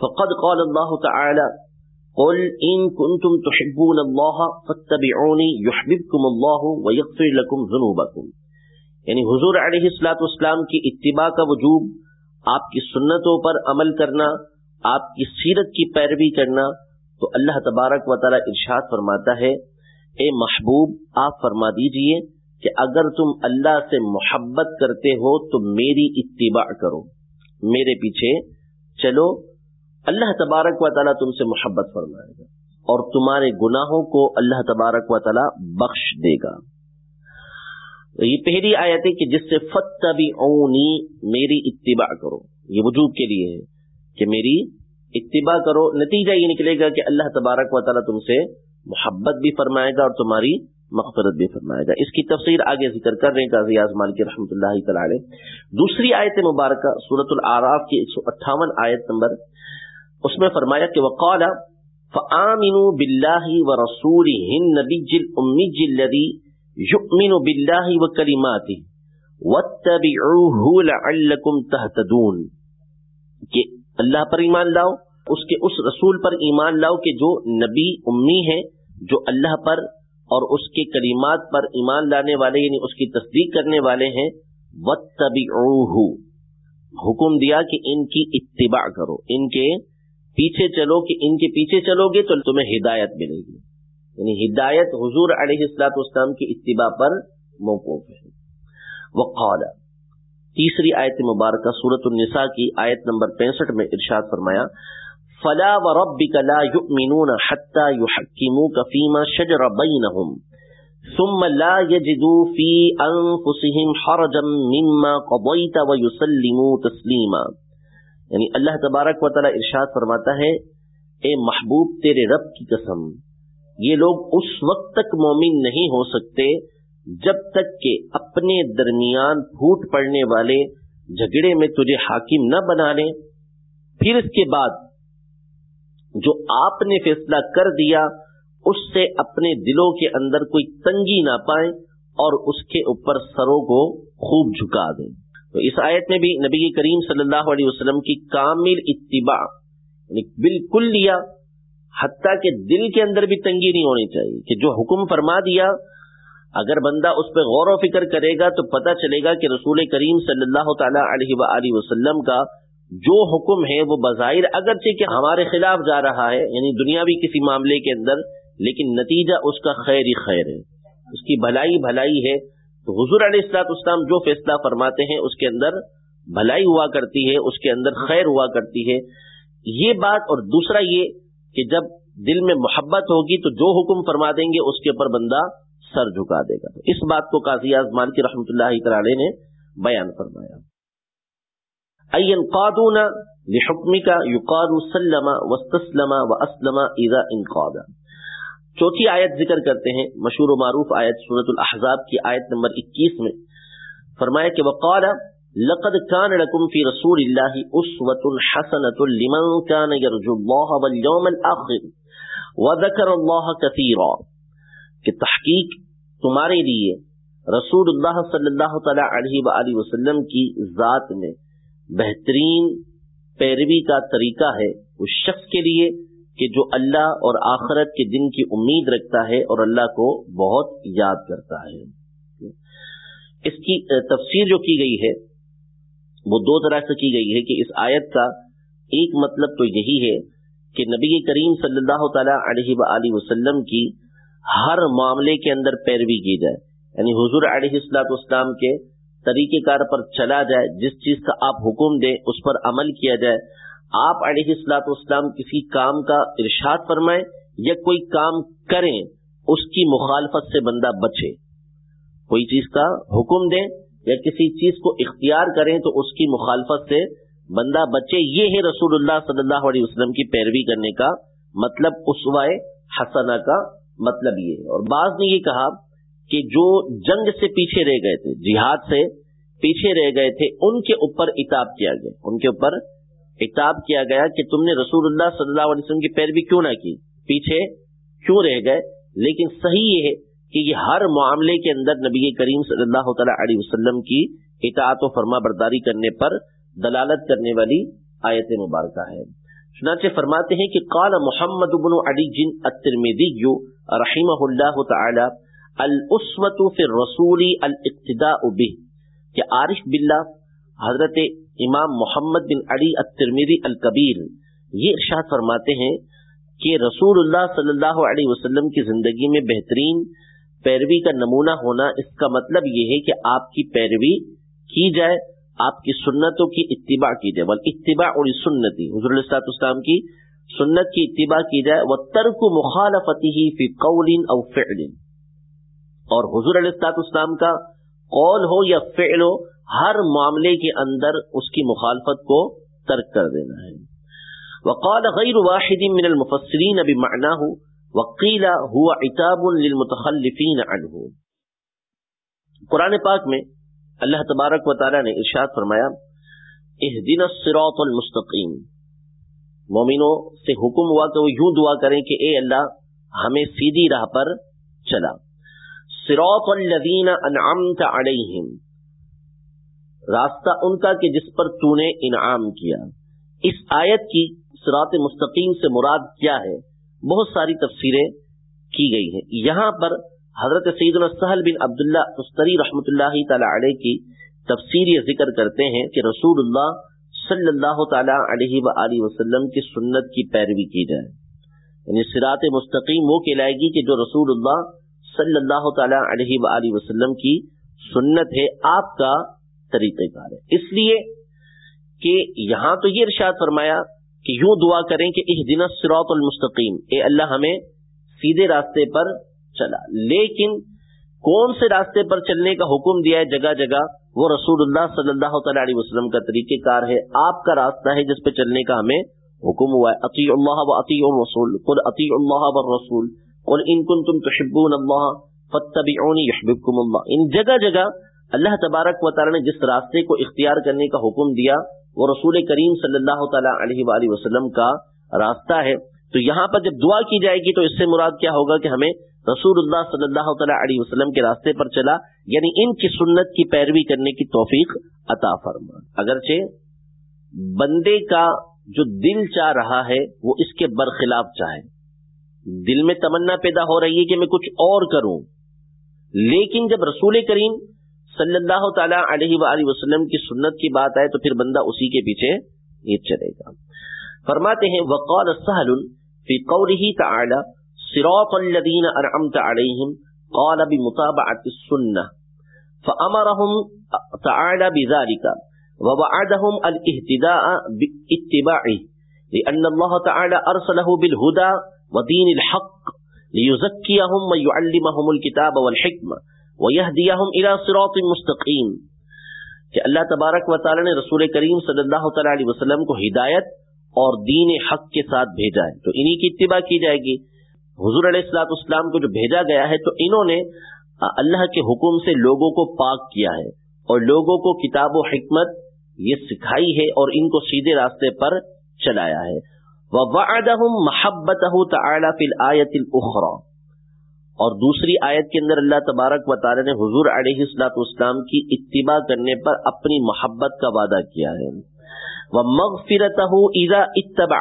فقد قال الله تعالى قل ان كنتم تحبون الله فاتبعوني يحببكم الله ويغفر لكم ذنوبكم. یعنی حضور علیہ السلاۃ اسلام کی اتباع کا وجوب، آپ کی سنتوں پر عمل کرنا، آپ کی سیرت کی پیروی کرنا، تو اللہ تبارک و تعالی ارشاد فرماتا ہے، اے محبوب، آپ فرما دیجیے کہ اگر تم اللہ سے محبت کرتے ہو تو میری اتباع کرو۔ میرے پیچھے چلو اللہ تبارک و تعالیٰ تم سے محبت فرمائے گا اور تمہارے گناہوں کو اللہ تبارک و تعالیٰ بخش دے گا۔ یہ پہلی آیت ہے کہ جس سے فت اونی میری اتباع کرو۔ یہ وجوب کے لیے ہے کہ میری اتباع کرو۔ نتیجہ یہ نکلے گا کہ اللہ تبارک و تعالیٰ تم سے محبت بھی فرمائے گا اور تمہاری مغفرت بھی فرمائے گا۔ اس کی تفسیر آگے ذکر کر رہے ہیں ریاض مالک رحمۃ اللہ تعالی دوسری آیت مبارکہ سورت العراف کی ایک سو اٹھاون آیت نمبر اس میں فرمایا کہ وقال فآمنوا باللہ ورسولہ النبی الامی الذی یؤمن باللہ وکلماتہ واتبعوه لعلکم تہتدون۔ کہ اللہ پر ایمان لاؤ، اس کے اس رسول پر ایمان لاؤ کہ جو نبی امی ہے جو اللہ پر اور اس کے کلمات پر ایمان لانے والے یعنی اس کی تصدیق کرنے والے ہیں واتبعوه حکم دیا کہ ان کی اتباع کرو، ان کے پیچھے چلو کہ ان کے پیچھے چلو گے تو تمہیں ہدایت ملے گی۔ یعنی ہدایت حضور علیہ السلاط اسلام کی اتباع پر موقوف ہے۔ وقال، تیسری آیت مبارکہ سورت النساء کی آیت نمبر پینسٹھ میں ارشاد فرمایا، فلا وربك لا يؤمنون حتى يحكموك فيما شجر بينهم ثم لا يجدوا في انفسهم حرجا مما قضيت ويسلموا تسليما یعنی اللہ تبارک و تعالی ارشاد فرماتا ہے، اے محبوب تیرے رب کی قسم، یہ لوگ اس وقت تک مومن نہیں ہو سکتے جب تک کہ اپنے درمیان پھوٹ پڑنے والے جھگڑے میں تجھے حاکم نہ بنا لیں پھر اس کے بعد جو آپ نے فیصلہ کر دیا، اس سے اپنے دلوں کے اندر کوئی تنگی نہ پائیں اور اس کے اوپر سروں کو خوب جھکا دیں۔ تو اس آیت میں بھی نبی کریم صلی اللہ علیہ وسلم کی کامل اتباع یعنی بالکل لیا، حتیٰ کہ دل کے اندر بھی تنگی نہیں ہونی چاہیے کہ جو حکم فرما دیا، اگر بندہ اس پہ غور و فکر کرے گا تو پتہ چلے گا کہ رسول کریم صلی اللہ تعالی علیہ وآلہ وسلم کا جو حکم ہے وہ بظاہر اگرچہ کہ ہمارے خلاف جا رہا ہے یعنی دنیا بھی کسی معاملے کے اندر، لیکن نتیجہ اس کا خیر ہی خیر ہے۔ اس کی بھلائی بھلائی ہے۔ تو حضور علیہ السلاط اسلام جو فیصلہ فرماتے ہیں، اس کے اندر بھلائی ہوا کرتی ہے، اس کے اندر خیر ہوا کرتی ہے۔ یہ بات اور دوسرا یہ کہ جب دل میں محبت ہوگی تو جو حکم فرما دیں گے، اس کے اوپر بندہ سر جھکا دے گا۔ اس بات کو قاضی اعظمان کی رحمۃ اللہ تعالی نے بیان فرمایا۔ این قادون لحکمی کا یقاد سلم وسطلم و اسلم اذا انقادا چوتھی آیت ذکر کرتے ہیں، مشہور و معروف آیت سورت الاحزاب کی آیت نمبر اکیس میں۔ فرمایا کہ وقال، لقد كان لكم في رسول الله اسوة حسنة لمن كان يرجو الله واليوم الاخر وذكر الله كثيرا کہ تحقیق تمہارے لیے رسول اللہ صلی اللہ تعالی علیہ وآلہ وسلم کی ذات میں بہترین پیروی کا طریقہ ہے، اس شخص کے لیے کہ جو اللہ اور آخرت کے دن کی امید رکھتا ہے اور اللہ کو بہت یاد کرتا ہے۔ اس کی تفسیر جو کی گئی ہے، وہ دو طرح سے کی گئی ہے کہ اس آیت کا ایک مطلب تو یہی ہے کہ نبی کریم صلی اللہ تعالی علیہ و وسلم کی ہر معاملے کے اندر پیروی کی جائے۔ یعنی حضور علیہ السلاط اسلام کے طریقہ کار پر چلا جائے، جس چیز کا آپ حکم دیں، اس پر عمل کیا جائے۔ آپ علیہ السلاط اسلام کسی کام کا ارشاد فرمائیں یا کوئی کام کریں، اس کی مخالفت سے بندہ بچے۔ کوئی چیز کا حکم دیں یا کسی چیز کو اختیار کریں تو اس کی مخالفت سے بندہ بچے۔ یہ ہے رسول اللہ صلی اللہ علیہ وسلم کی پیروی کرنے کا مطلب اسوائے حسنا کا مطلب یہ ہے۔ اور بعض نے یہ کہا کہ جو جنگ سے پیچھے رہ گئے تھے، جہاد سے پیچھے رہ گئے تھے، ان کے اوپر اتاب کیا گیا۔ ان کے اوپر اتاب کیا گیا کہ تم نے رسول اللہ صلی اللہ علیہ وسلم کی پیروی کیوں نہ کی؟ پیچھے کیوں رہ گئے؟ لیکن صحیح یہ ہے کہ یہ ہر معاملے کے اندر نبی کریم صلی اللہ تعالی علیہ وسلم کی اطاعت و فرما برداری کرنے پر دلالت کرنے والی آیت مبارکہ ہے۔ چنانچہ فرماتے ہیں کہ قال محمد بن علی جن الترمذی رحمہ اللہ تعالی، الاسوۃ فی الرسول الاقتداء به کہ عارف باللہ حضرت امام محمد بن علی الترمذی الکبیر یہ ارشاد فرماتے ہیں کہ رسول اللہ صلی اللہ علیہ وسلم کی زندگی میں بہترین پیروی کا نمونہ ہونا اس کا مطلب یہ ہے کہ آپ کی پیروی کی جائے، آپ کی سنتوں کی اتباع کی جائے، بل اتباع اور سنتی حضور السلاط اسلام کی سنت کی اتباع کی جائے وہ ترک مخالفتی ہی فی قول او فعل۔ اور حضور علیہ السلاط اسلام کا قول ہو یا فعل ہو ہر معاملے کے اندر اس کی مخالفت کو ترک کر دینا ہے۔ وقال غير واحد من المفسرين بمعناه وقيل هو عتاب للمتخلفين عنه۔ قرآن پاک میں اللہ تبارک و تعالی نے ارشاد فرمایا اهدنا الصراط المستقیم۔ مومنوں سے حکم ہوا کہ وہ یوں دعا کریں کہ اے اللہ، ہمیں سیدھی راہ پر چلا۔ صراط الذین انعمت علیہم۔ راستہ ان کا کہ جس پر تو نے انعام کیا۔ اس آیت کی سرات مستقیم سے مراد کیا ہے؟ بہت ساری تفسیریں کی گئی ہیں۔ یہاں پر حضرت سعید السحل بن عبداللہ مستری رحمۃ اللہ تعالی علیہ کی تفسیر یہ ذکر کرتے ہیں کہ رسول اللہ صلی اللہ تعالی علیہ و وسلم کی سنت کی پیروی کی جائے۔ یعنی سرات مستقیم وہ کہلائے گی کہ جو رسول اللہ صلی اللہ تعالی علیہ و وسلم کی سنت ہے، آپ کا طریقہ کار ہے۔ اس لیے کہ یہاں تو یہ ارشاد فرمایا کہ یوں دعا کریں کہ اس دن سروت المستقیم، اے اللہ ہمیں سیدھے راستے پر چلا۔ لیکن کون سے راستے پر چلنے کا حکم دیا ہے جگہ جگہ؟ وہ رسول اللہ صلی اللہ تعالی علیہ وسلم کا طریقہ کار ہے۔ آپ کا راستہ ہے جس پہ چلنے کا ہمیں حکم ہوا ہے۔ عطی اللہ و عطی الرسول، قل عطی اللہ و رسول قل ان کن تم تحبون اللہ فتبعونی یحببکم اللہ۔ ان جگہ جگہ اللہ تبارک و تعالی نے جس راستے کو اختیار کرنے کا حکم دیا، وہ رسول کریم صلی اللہ تعالیٰ علیہ وآلہ وسلم کا راستہ ہے۔ تو یہاں پر جب دعا کی جائے گی، تو اس سے مراد کیا ہوگا کہ ہمیں رسول اللہ صلی اللہ تعالیٰ علیہ وسلم کے راستے پر چلا یعنی ان کی سنت کی پیروی کرنے کی توفیق عطا فرما۔ اگرچہ بندے کا جو دل چاہ رہا ہے، وہ اس کے برخلاف چاہے۔ دل میں تمنا پیدا ہو رہی ہے کہ میں کچھ اور کروں۔ لیکن جب رسول کریم صلی اللہ تعالیٰ علیہ وآلہ وسلم کی سنت کی بات آئے تو پھر بندہ اسی کے پیچھے یہ چلے گا۔ فرماتے ہیں، وقال سهل في قوله تعالى صراط الذين انعمت عليهم قال بمتابعه السنه فامرهم تعالى بذلك ووعدهم الاهتداء باتباعه لان الله تعالى ارسله بالهدى ودين الحق ليزكيهم ويعلمهم الكتاب والحكمه مستقیم کہ اللہ تبارک و تعالی نے رسول کریم صلی اللہ تعالی علیہ وسلم کو ہدایت اور دین حق کے ساتھ بھیجا ہے۔ تو انہی کی اتباع کی جائے گی۔ حضور علیہ السلاط اسلام کو جو بھیجا گیا ہے تو انہوں نے اللہ کے حکم سے لوگوں کو پاک کیا ہے اور لوگوں کو کتاب و حکمت یہ سکھائی ہے اور ان کو سیدھے راستے پر چلایا ہے۔ وَوَعَدَهُمْ مَحَبَّتَهُ تَعَالَى فِي الْآيَةِ الْأُخْرَى۔ اور دوسری آیت کے اندر اللہ تبارک و تعالی نے حضور علیہ السلاط اسلام کی اتباع کرنے پر اپنی محبت کا وعدہ کیا ہے۔ وہ مغفرت اتبا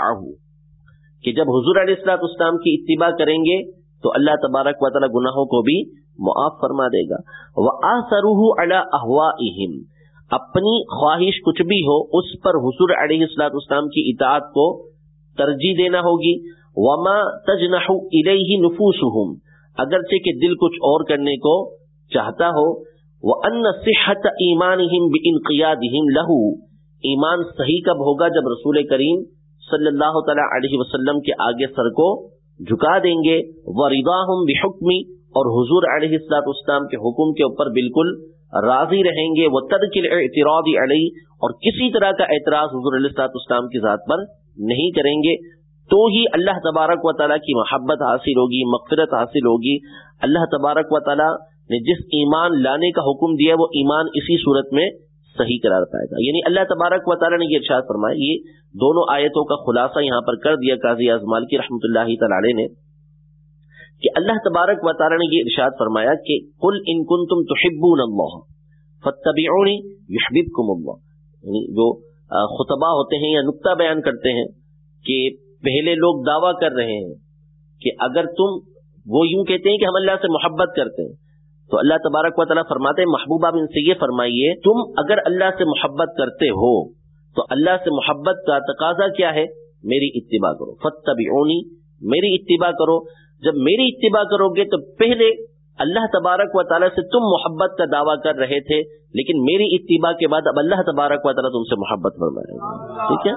کہ جب حضور علیہ السلاط اسلام کی اتباع کریں گے تو اللہ تبارک و تعالی گناہوں کو بھی معاف فرما دے گا۔ وہ آسروح اللہ اپنی خواہش کچھ بھی ہو اس پر حضور علیہ السلاط اسلام کی اطاعت کو ترجیح دینا ہوگی۔ وما تجنح الیہ نفوسہم اگرچہ کہ دل کچھ اور کرنے کو چاہتا ہو وہ ان صحت ایمان انقیاد لہو ایمان صحیح کب ہوگا جب رسول کریم صلی اللہ تعالی علیہ وسلم کے آگے سر کو جھکا دیں گے۔ وہ وریداہم بحکمی اور حضور علیہ السلاط اسلام کے حکم کے اوپر بالکل راضی رہیں گے۔ وہ تدکل اعتراض علیہ اور کسی طرح کا اعتراض حضور علیہ السلاط اسلام کی ذات پر نہیں کریں گے۔ تو ہی اللہ تبارک و تعالیٰ کی محبت حاصل ہوگی، مغفرت حاصل ہوگی۔ اللہ تبارک و تعالیٰ نے جس ایمان لانے کا حکم دیا، وہ ایمان اسی صورت میں صحیح قرار پائے گا۔ یعنی اللہ تبارک و تعالیٰ نے یہ ارشاد فرمایا، یہ دونوں آیتوں کا خلاصہ یہاں پر کر دیا۔ قاضی اعظمال کی رحمۃ اللہ تعالی نے کہ اللہ تبارک و تعالیٰ نے یہ ارشاد فرمایا کہ کل ان کن تم تحبون اللہ فتبعونی یحببکم اللہ۔ یعنی جو خطبہ ہوتے ہیں یا نقطہ بیان کرتے ہیں کہ پہلے لوگ دعویٰ کر رہے ہیں کہ اگر تم وہ یوں کہتے ہیں کہ ہم اللہ سے محبت کرتے ہیں، تو اللہ تبارک و تعالیٰ فرماتے ہیں محبوبہ ان سے یہ فرمائیے، تم اگر اللہ سے محبت کرتے ہو، تو اللہ سے محبت کا تقاضا کیا ہے؟ میری اتباع کرو فتبی میری اتباع کرو۔ جب میری اتباع کرو گے تو پہلے اللہ تبارک و تعالیٰ سے تم محبت کا دعویٰ کر رہے تھے، لیکن میری اتباع کے بعد اب اللہ تبارک و تعالیٰ تم سے محبت فرمائے گا۔ ٹھیک ہے؟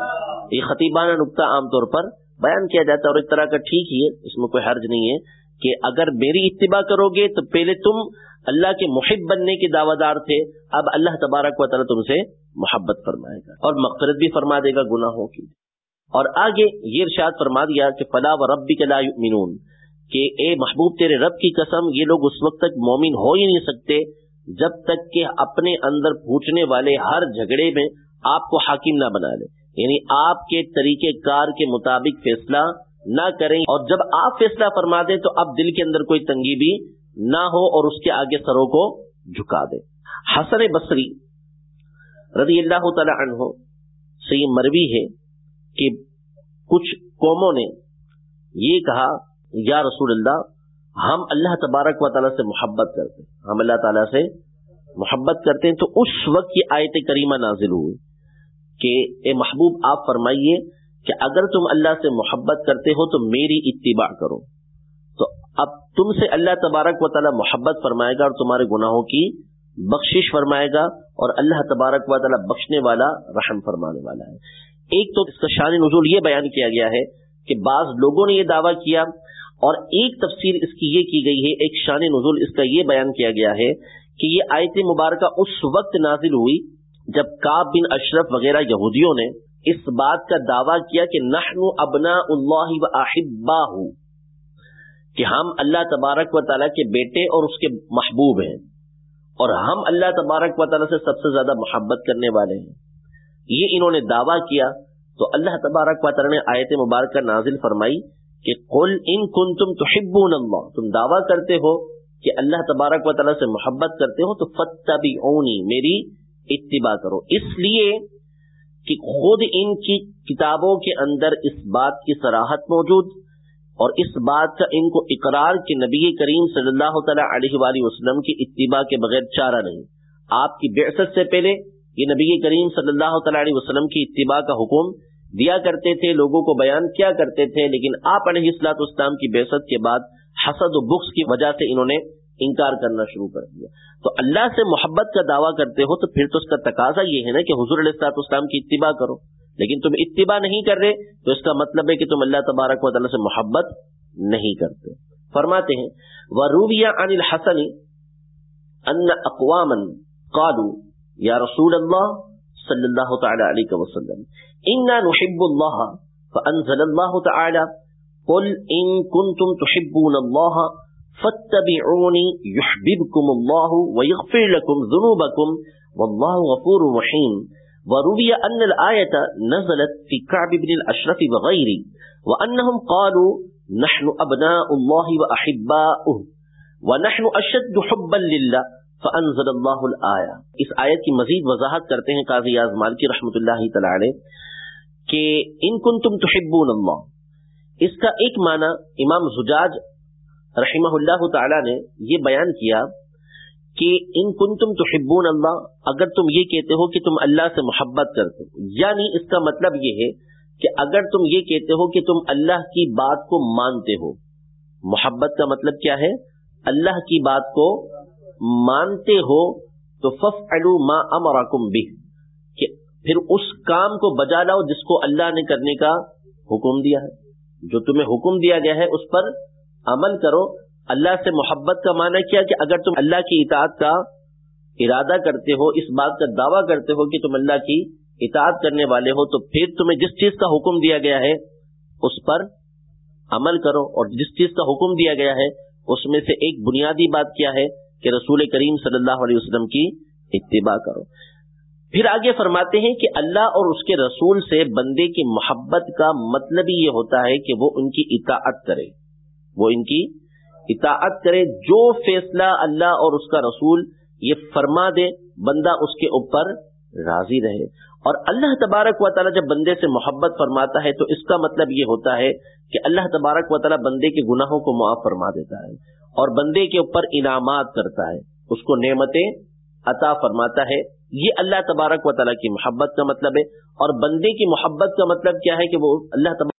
یہ خطیبانہ نقطہ عام طور پر بیان کیا جاتا ہے اور ایک طرح کا ٹھیک ہی ہے، اس میں کوئی حرج نہیں ہے کہ اگر میری اتباع کرو گے تو پہلے تم اللہ کے محب بننے کے دعوے دار تھے، اب اللہ تبارک و تعالیٰ تم سے محبت فرمائے گا اور مغفرت بھی فرما دے گا گناہوں کی اور آگے یہ ارشاد فرما دیا کہ فلاح و رب بھی لا یؤمنون، کہ اے محبوب تیرے رب کی قسم، یہ لوگ اس وقت تک مومن ہو ہی نہیں سکتے جب تک کہ اپنے اندر پوچھنے والے ہر جھگڑے میں آپ کو حاکم نہ بنا لے۔ یعنی آپ کے طریقہ کار کے مطابق فیصلہ نہ کریں اور جب آپ فیصلہ فرما دیں تو اب دل کے اندر کوئی تنگی بھی نہ ہو اور اس کے آگے سروں کو جھکا دے حسن بصری رضی اللہ تعالی عنہ سے یہ مروی ہے کہ کچھ قوموں نے یہ کہا، یا رسول اللہ، ہم اللہ تبارک و تعالیٰ سے محبت کرتے ہیں۔ ہم اللہ تعالیٰ سے محبت کرتے ہیں۔ تو اس وقت یہ آیت کریمہ نازل ہوئی۔ کہ اے محبوب آپ فرمائیے کہ اگر تم اللہ سے محبت کرتے ہو تو میری اتباع کرو۔ تو اب تم سے اللہ تبارک و تعالی محبت فرمائے گا اور تمہارے گناہوں کی بخشش فرمائے گا اور اللہ تبارک و تعالی بخشنے والا، رحم فرمانے والا ہے۔ ایک تو اس کا شان نزول یہ بیان کیا گیا ہے کہ بعض لوگوں نے یہ دعویٰ کیا اور ایک تفسیر اس کی یہ کی گئی ہے، ایک شان نزول اس کا یہ بیان کیا گیا ہے کہ یہ آیت مبارکہ اس وقت نازل ہوئی جب کاب بن اشرف وغیرہ یہودیوں نے اس بات کا دعویٰ کیا کہ نحن ابنا اللہ و کہ ہم اللہ تبارک و تعالیٰ کے بیٹے اور اس کے محبوب ہیں، اور ہم اللہ تبارک و تعالیٰ سے سب سے زیادہ محبت کرنے والے ہیں۔ یہ انہوں نے دعویٰ کیا، تو اللہ تبارک و تعالیٰ نے آیت مبارکہ نازل فرمائی کہ قل ان کن تم تو اللہ، تم دعویٰ کرتے ہو کہ اللہ تبارک و تعالیٰ سے محبت کرتے ہو، تو فتح میری اتباع کرو۔ اس لیے کہ خود ان کی کتابوں کے اندر اس بات کی سراحت موجود اور اس بات کا ان کو اقرار کہ نبی کریم صلی اللہ تعالی علیہ وآلہ وسلم کی اتباع کے بغیر چارہ نہیں۔ آپ کی بعثت سے پہلے یہ نبی کریم صلی اللہ تعالی علیہ وسلم کی اتباع کا حکم دیا کرتے تھے، لوگوں کو بیان کیا کرتے تھے، لیکن آپ علیہ السلاط اسلام کی بعثت کے بعد حسد و بخش کی وجہ سے انہوں نے انکار کرنا شروع کر دیا۔ تو اللہ سے محبت کا دعویٰ کرتے ہو تو پھر تو اس کا تقاضا یہ ہے نا کہ حضور علیہ السلاط اسلام کی اتباع کرو۔ لیکن تم اتباع نہیں کر رہے تو اس کا مطلب ہے کہ تم اللہ تبارک و تعالیٰ سے محبت نہیں کرتے۔ فرماتے ہیں وہ روبیا ان الحسن ان اقوام قالو یا رسول اللہ صلی اللہ تعالی علیہ وسلم انا نحب اللہ فانزل اللہ تعالی قل ان کنتم تحبون اللہ فاتبعوني يحببكم الله ويغفر لكم ذنوبكم والله غفور رحيم وروي أن الآية نزلت في كعب بن الأشرف وغيره وأنهم قالوا نحن أبناء الله وأحباؤه ونحن أشد حبا لله فأنزل الله الآية اس آیت کی مزید وضاحت کرتے ہیں قاضی اعظم کی رحمت اللہ تعالی کہ ان کنتم تحبون اللہ. اس کا ایک معنی امام زجاج رحمہ اللہ تعالی نے یہ بیان کیا کہ ان کن تم تو اللہ، اگر تم یہ کہتے ہو کہ تم اللہ سے محبت کرتے ہو۔ یعنی اس کا مطلب یہ ہے کہ اگر تم یہ کہتے ہو کہ تم اللہ کی بات کو مانتے ہو، محبت کا مطلب کیا ہے؟ اللہ کی بات کو مانتے ہو تو فف الو ما امراکم بھی پھر اس کام کو بجا لاؤ جس کو اللہ نے کرنے کا حکم دیا ہے۔ جو تمہیں حکم دیا گیا ہے اس پر عمل کرو۔ اللہ سے محبت کا معنی کیا کہ اگر تم اللہ کی اطاعت کا ارادہ کرتے ہو، اس بات کا دعویٰ کرتے ہو کہ تم اللہ کی اطاعت کرنے والے ہو، تو پھر تمہیں جس چیز کا حکم دیا گیا ہے، اس پر عمل کرو۔ اور جس چیز کا حکم دیا گیا ہے، اس میں سے ایک بنیادی بات کیا ہے کہ رسول کریم صلی اللہ علیہ وسلم کی اتباع کرو۔ پھر آگے فرماتے ہیں کہ اللہ اور اس کے رسول سے بندے کی محبت کا مطلب ہی یہ ہوتا ہے کہ وہ ان کی اطاعت کرے۔ وہ ان کی اطاعت کرے، جو فیصلہ اللہ اور اس کا رسول یہ فرما دے، بندہ اس کے اوپر راضی رہے۔ اور اللہ تبارک و تعالیٰ جب بندے سے محبت فرماتا ہے تو اس کا مطلب یہ ہوتا ہے کہ اللہ تبارک و تعالیٰ بندے کے گناہوں کو معاف فرما دیتا ہے اور بندے کے اوپر انعامات کرتا ہے۔ اس کو نعمتیں عطا فرماتا ہے۔ یہ اللہ تبارک و تعالیٰ کی محبت کا مطلب ہے۔ اور بندے کی محبت کا مطلب کیا ہے کہ وہ اللہ تبارک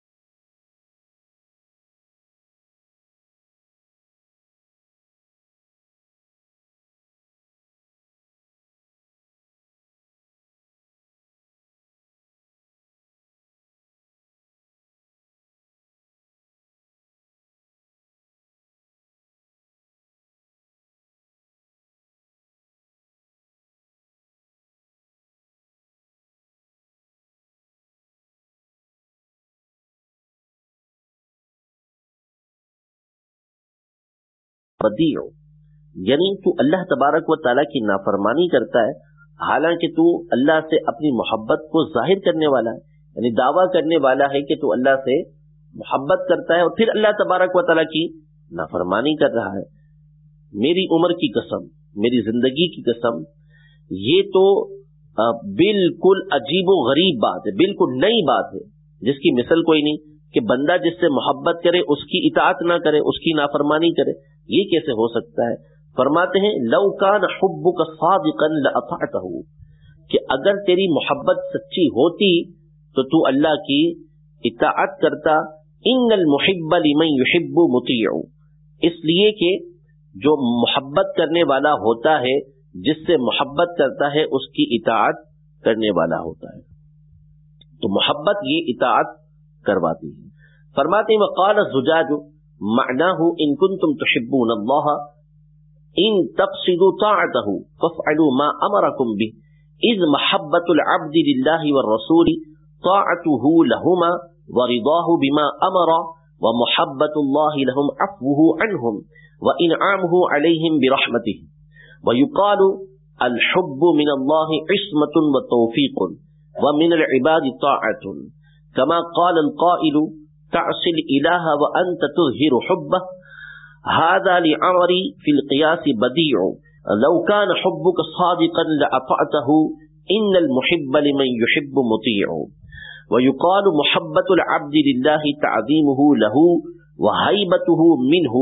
بدیع یعنی تو اللہ تبارک و تعالیٰ کی نافرمانی کرتا ہے، حالانکہ تو اللہ سے اپنی محبت کو ظاہر کرنے والا ہے یعنی دعویٰ کرنے والا ہے کہ تو اللہ سے محبت کرتا ہے اور پھر اللہ تبارک و تعالیٰ کی نافرمانی کر رہا ہے۔ میری عمر کی قسم، میری زندگی کی قسم، یہ تو بالکل عجیب و غریب بات ہے، بالکل نئی بات ہے۔ جس کی مثل کوئی نہیں، کہ بندہ جس سے محبت کرے، اس کی اطاعت نہ کرے، اس کی نافرمانی کرے۔ یہ کیسے ہو سکتا ہے؟ فرماتے ہیں، لو کان حب کا کہ اگر تیری محبت سچی ہوتی تو تو اللہ کی اطاعت کرتا، ان المحب لمن يحب مطیع، اس لیے کہ جو محبت کرنے والا ہوتا ہے، جس سے محبت کرتا ہے، اس کی اطاعت کرنے والا ہوتا ہے۔ تو محبت یہ اطاعت کرواتی ہے۔ فرماتے وقال الزجاج معناه ان كنتم تحبون الله. ان تقصدوا طاعته، فافعلوا ما امركم به. اذ محبة العبد لله والرسول طاعته لهما ورضاه بما امر ومحبة الله لهم عفوه عنهم وانعامه عليهم برحمته. ويقال الحب من الله عصمة وتوفيق، ومن العباد طاعة. كما قال القائل تعصي الإله وأنت تظهر حبه. هذا لعمري في القياس بديع. لو كان حبك صادقا لأطعته، إن المحب لمن يحب مطيع. ويقال محبة العبد لله تعظيمه له وهيبته منه،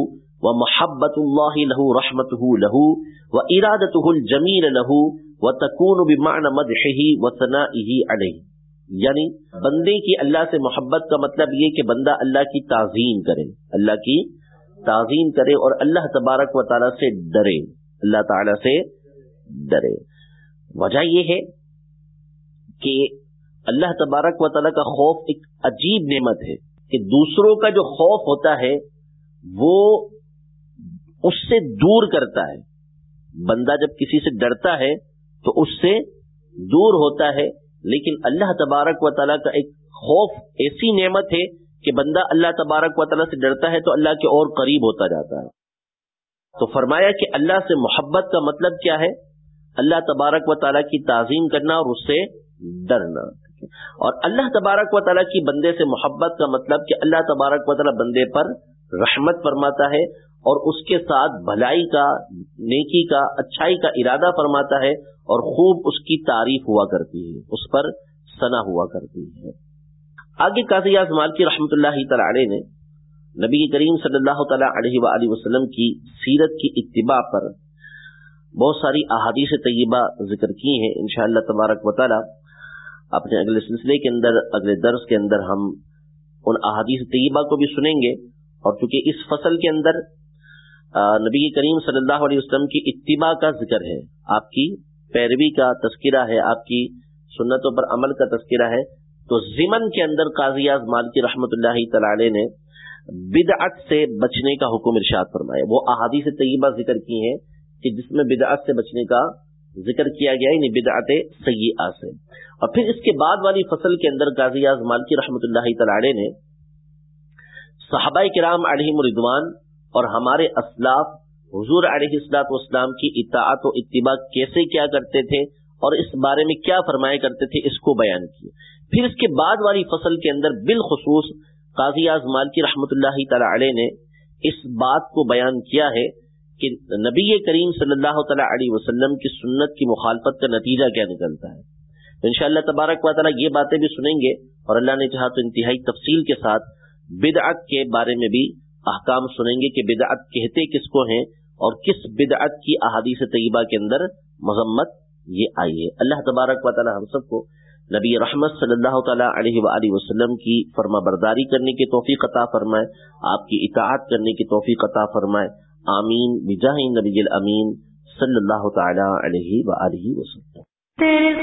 ومحبة الله له رحمته له، وإرادته الجميل له، وتكون بمعنى مدحه وثنائه عليه. یعنی بندے کی اللہ سے محبت کا مطلب یہ کہ بندہ اللہ کی تعظیم کرے، اللہ کی تعظیم کرے اور اللہ تبارک و تعالیٰ سے ڈرے، اللہ تعالی سے ڈرے۔ وجہ یہ ہے کہ اللہ تبارک و تعالیٰ کا خوف ایک عجیب نعمت ہے کہ دوسروں کا جو خوف ہوتا ہے، وہ اس سے دور کرتا ہے۔ بندہ جب کسی سے ڈرتا ہے تو اس سے دور ہوتا ہے۔ لیکن اللہ تبارک و تعالیٰ کا ایک خوف ایسی نعمت ہے کہ بندہ اللہ تبارک و تعالیٰ سے ڈرتا ہے تو اللہ کے اور قریب ہوتا جاتا ہے۔ تو فرمایا کہ اللہ سے محبت کا مطلب کیا ہے؟ اللہ تبارک و تعالیٰ کی تعظیم کرنا اور اس سے ڈرنا۔ اور اللہ تبارک و تعالیٰ کی بندے سے محبت کا مطلب کہ اللہ تبارک و تعالیٰ بندے پر رحمت فرماتا ہے اور اس کے ساتھ بھلائی کا، نیکی کا، اچھائی کا ارادہ فرماتا ہے اور خوب اس کی تعریف ہوا کرتی ہے، اس پر سنا ہوا کرتی ہے۔ آگے قاضی اعظمال کی رحمت اللہ تعالی نے نبی کریم صلی اللہ تعالی علیہ وآلہ وسلم کی سیرت کی اتباع پر بہت ساری احادیث طیبہ ذکر کی ہیں۔ انشاءاللہ تبارک و تعالی اپنے اگلے سلسلے کے اندر، اگلے درس کے اندر ہم ان احادیث طیبہ کو بھی سنیں گے اور چونکہ اس فصل کے اندر نبی کریم صلی اللہ علیہ وسلم کی اتباع کا ذکر ہے، آپ کی پیروی کا تذکرہ ہے، آپ کی سنتوں پر عمل کا تذکرہ ہے۔ تو زمن کے اندر قاضی اعظمال کی رحمت اللہ تعالی نے بدعت سے بچنے کا حکم ارشاد فرمایا۔ وہ احادیث طیبہ ذکر کی ہیں کہ جس میں بدعت سے بچنے کا ذکر کیا گیا یعنی بدعت سیئہ سے۔ اور پھر اس کے بعد والی فصل کے اندر غازی اعظمال کی رحمت اللہ تعالی نے صحابہ کرام علیہ مردوان اور ہمارے اسلاف، حضور علیہ السلاط والسلام کی اطاعت و اتباع کیسے کیا کرتے تھے اور اس بارے میں کیا فرمایا کرتے تھے، اس کو بیان کیا پھر اس کے بعد والی فصل کے اندر بالخصوص قاضی اعظمال کی رحمت اللہ تعالی علیہ نے اس بات کو بیان کیا ہے کہ نبی کریم صلی اللہ تعالی علیہ وسلم کی سنت کی مخالفت کا نتیجہ کیا نکلتا ہے۔ تو ان شاء اللہ تبارک و تعالیٰ یہ باتیں بھی سنیں گے اور اللہ نے چاہا تو انتہائی تفصیل کے ساتھ بدعت کے بارے میں بھی احکام سنیں گے کہ بدعت کہتے کس کو ہیں اور کس بدعت کی احادیث طیبہ کے اندر مذمت یہ آئی ہے۔ اللہ تبارک و تعالیٰ ہم سب کو نبی رحمت صلی اللہ تعالیٰ علیہ وآلہ وسلم کی فرما برداری کرنے کی توفیق عطا فرمائے، آپ کی اطاعت کرنے کی توفیق عطا فرمائے۔ آمین۔ بجاہ نبی الامین صلی اللہ تعالیٰ علیہ وآلہ وسلم۔